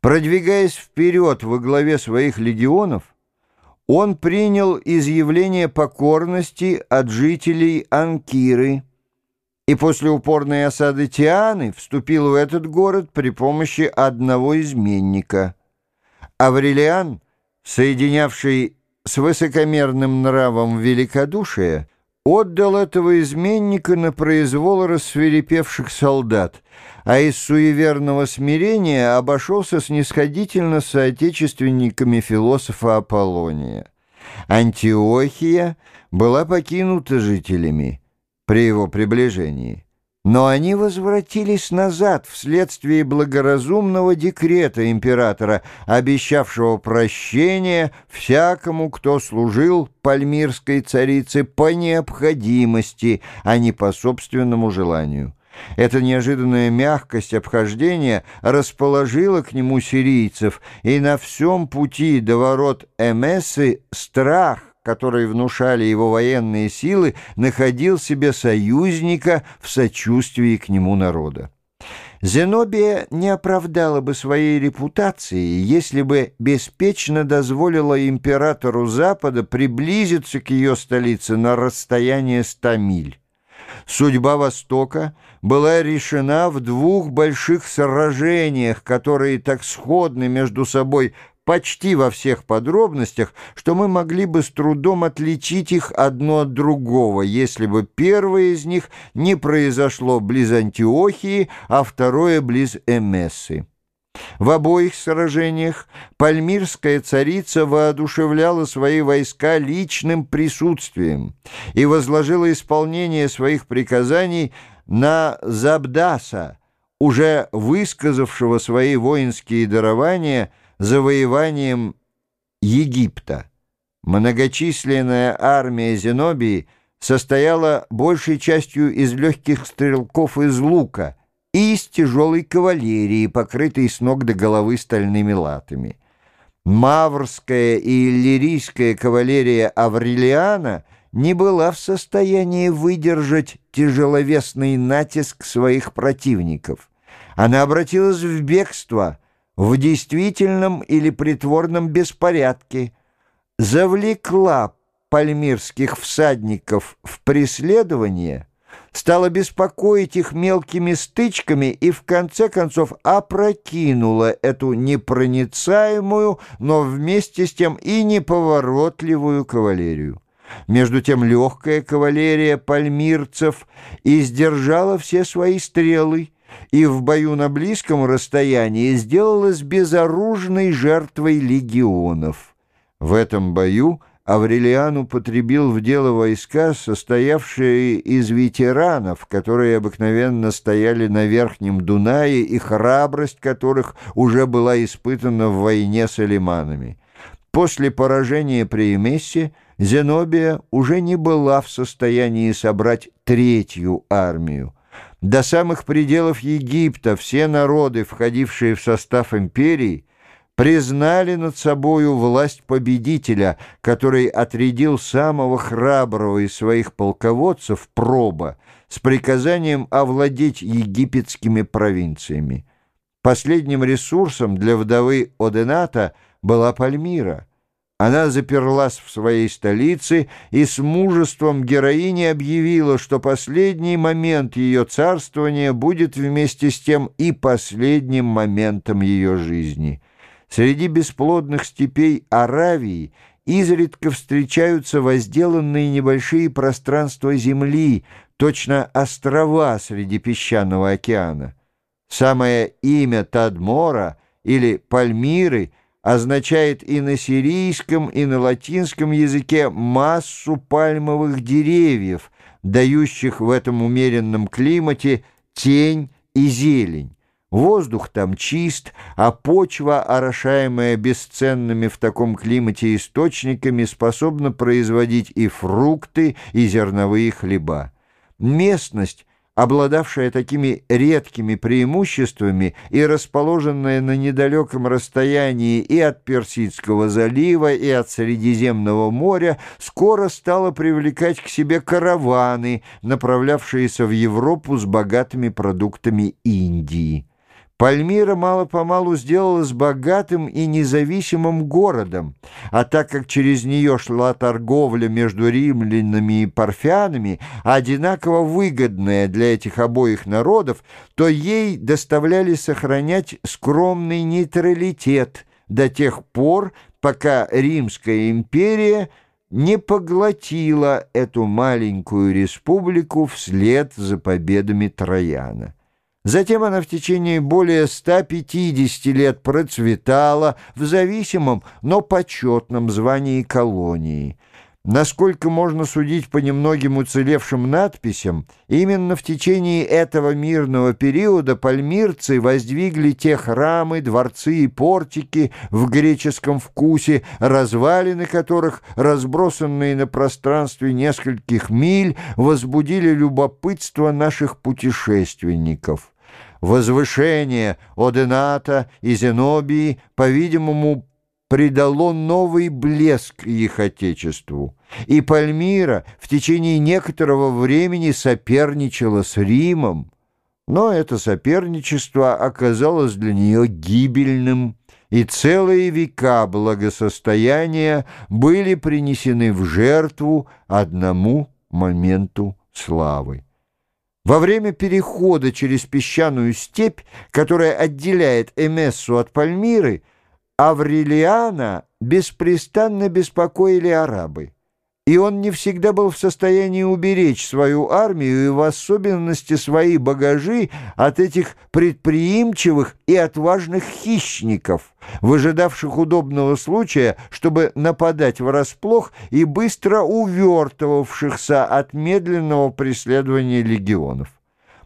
Продвигаясь вперед во главе своих легионов, он принял изъявление покорности от жителей Анкиры и после упорной осады Тианы вступил в этот город при помощи одного изменника. Аврелиан, соединявший с высокомерным нравом великодушия, отдал этого изменника на произвол рассверепевших солдат, а из суеверного смирения обошелся снисходительно с соотечественниками философа Аполлония. Антиохия была покинута жителями при его приближении. Но они возвратились назад вследствие благоразумного декрета императора, обещавшего прощение всякому, кто служил пальмирской царице по необходимости, а не по собственному желанию. Эта неожиданная мягкость обхождения расположила к нему сирийцев, и на всем пути до ворот Эмессы страх которые внушали его военные силы, находил себе союзника в сочувствии к нему народа. Зенобия не оправдала бы своей репутации, если бы беспечно дозволила императору Запада приблизиться к ее столице на расстояние ста миль. Судьба Востока была решена в двух больших сражениях, которые так сходны между собой почти во всех подробностях, что мы могли бы с трудом отличить их одно от другого, если бы первое из них не произошло близ Антиохии, а второе близ Эмессы. В обоих сражениях пальмирская царица воодушевляла свои войска личным присутствием и возложила исполнение своих приказаний на Забдаса, уже высказавшего свои воинские дарования завоеванием Египта. Многочисленная армия Зенобии состояла большей частью из легких стрелков из лука и из тяжелой кавалерии, покрытой с ног до головы стальными латами. Маврская и иллирийская кавалерия Аврелиана не была в состоянии выдержать тяжеловесный натиск своих противников. Она обратилась в бегство – в действительном или притворном беспорядке, завлекла пальмирских всадников в преследование, стала беспокоить их мелкими стычками и в конце концов опрокинула эту непроницаемую, но вместе с тем и неповоротливую кавалерию. Между тем легкая кавалерия пальмирцев издержала все свои стрелы, и в бою на близком расстоянии сделалась безоружной жертвой легионов. В этом бою Аврелиан употребил в дело войска, состоявшие из ветеранов, которые обыкновенно стояли на Верхнем Дунае и храбрость которых уже была испытана в войне с алиманами. После поражения при Эмессе Зенобия уже не была в состоянии собрать третью армию. До самых пределов Египта все народы, входившие в состав империи, признали над собою власть победителя, который отрядил самого храброго из своих полководцев проба с приказанием овладеть египетскими провинциями. Последним ресурсом для вдовы Одената была Пальмира – она заперлась в своей столице и с мужеством героини объявила, что последний момент ее царствования будет вместе с тем и последним моментом ее жизни. Среди бесплодных степей Аравии изредка встречаются возделанные небольшие пространства земли, точно острова среди песчаного океана. Самое имя Тадмора или Пальмиры – означает и на сирийском, и на латинском языке массу пальмовых деревьев, дающих в этом умеренном климате тень и зелень. Воздух там чист, а почва, орошаемая бесценными в таком климате источниками, способна производить и фрукты, и зерновые хлеба. Местность обладавшая такими редкими преимуществами и расположенная на недалеком расстоянии и от Персидского залива, и от Средиземного моря, скоро стала привлекать к себе караваны, направлявшиеся в Европу с богатыми продуктами Индии. Пальмира мало-помалу сделалась богатым и независимым городом, а так как через нее шла торговля между римлянами и парфянами, одинаково выгодная для этих обоих народов, то ей доставляли сохранять скромный нейтралитет до тех пор, пока Римская империя не поглотила эту маленькую республику вслед за победами Трояна. Затем она в течение более 150 лет процветала в зависимом, но почетном звании колонии. Насколько можно судить по немногим уцелевшим надписям, именно в течение этого мирного периода пальмирцы воздвигли те храмы, дворцы и портики в греческом вкусе, развалины которых, разбросанные на пространстве нескольких миль, возбудили любопытство наших путешественников. Возвышение Одената и Зенобии, по-видимому, придало новый блеск их отечеству, и Пальмира в течение некоторого времени соперничала с Римом, но это соперничество оказалось для нее гибельным, и целые века благосостояния были принесены в жертву одному моменту славы. Во время перехода через песчаную степь, которая отделяет Эмессу от Пальмиры, Аврелиана беспрестанно беспокоили арабы, и он не всегда был в состоянии уберечь свою армию и в особенности свои багажи от этих предприимчивых и отважных хищников, выжидавших удобного случая, чтобы нападать врасплох и быстро увертывавшихся от медленного преследования легионов.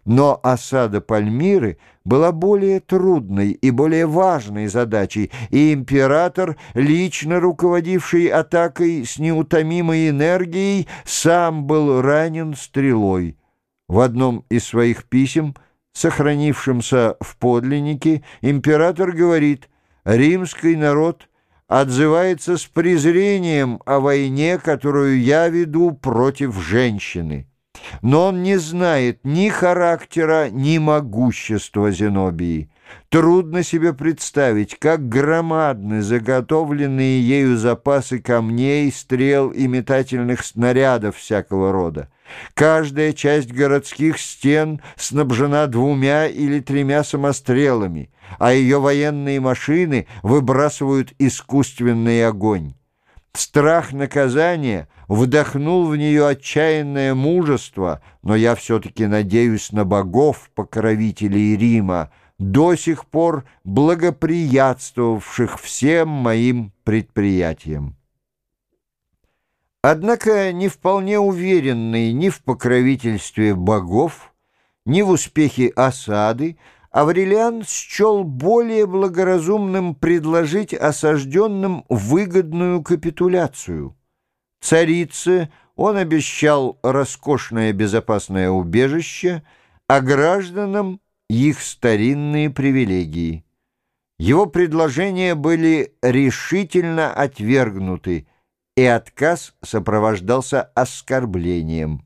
Но осада Пальмиры была более трудной и более важной задачей, и император, лично руководивший атакой с неутомимой энергией, сам был ранен стрелой. В одном из своих писем, сохранившемся в подлиннике, император говорит «Римский народ» отзывается с презрением о войне, которую я веду против женщины но он не знает ни характера, ни могущества Зенобии. Трудно себе представить, как громадны заготовленные ею запасы камней, стрел и метательных снарядов всякого рода. Каждая часть городских стен снабжена двумя или тремя самострелами, а ее военные машины выбрасывают искусственный огонь. Страх наказания вдохнул в нее отчаянное мужество, но я все-таки надеюсь на богов, покровителей Рима, до сих пор благоприятствовавших всем моим предприятиям. Однако не вполне уверенный ни в покровительстве богов, ни в успехе осады, Аврелиан счел более благоразумным предложить осажденным выгодную капитуляцию. Царице он обещал роскошное безопасное убежище, а гражданам их старинные привилегии. Его предложения были решительно отвергнуты, и отказ сопровождался оскорблением.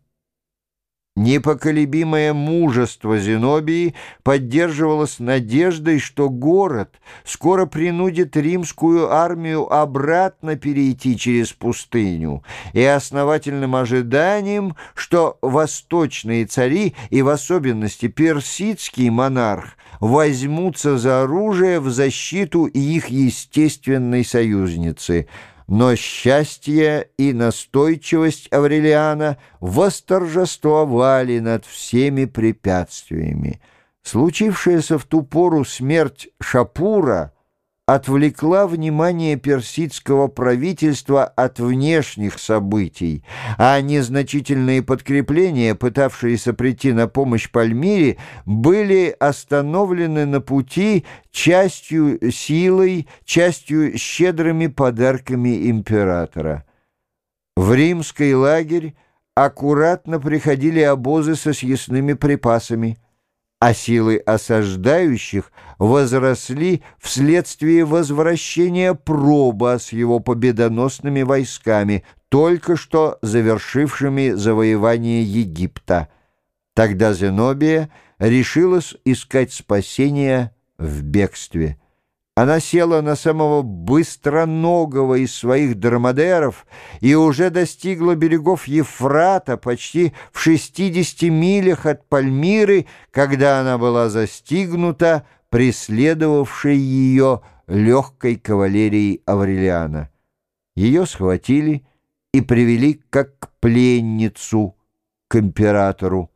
Непоколебимое мужество Зенобии поддерживалось надеждой, что город скоро принудит римскую армию обратно перейти через пустыню, и основательным ожиданием, что восточные цари, и в особенности персидский монарх, возьмутся за оружие в защиту их естественной союзницы – но счастье и настойчивость Аврелиана восторжествовали над всеми препятствиями. Случившаяся в ту пору смерть Шапура — отвлекла внимание персидского правительства от внешних событий, а незначительные подкрепления, пытавшиеся прийти на помощь Пальмире, были остановлены на пути частью силой, частью щедрыми подарками императора. В римский лагерь аккуратно приходили обозы со съестными припасами – а силы осаждающих возросли вследствие возвращения проба с его победоносными войсками, только что завершившими завоевание Египта. Тогда Зенобия решилась искать спасения в бегстве. Она села на самого быстроногого из своих драмадеров и уже достигла берегов Ефрата почти в 60 милях от Пальмиры, когда она была застигнута преследовавшей ее легкой кавалерией Аврелиана. Ее схватили и привели как пленницу к императору.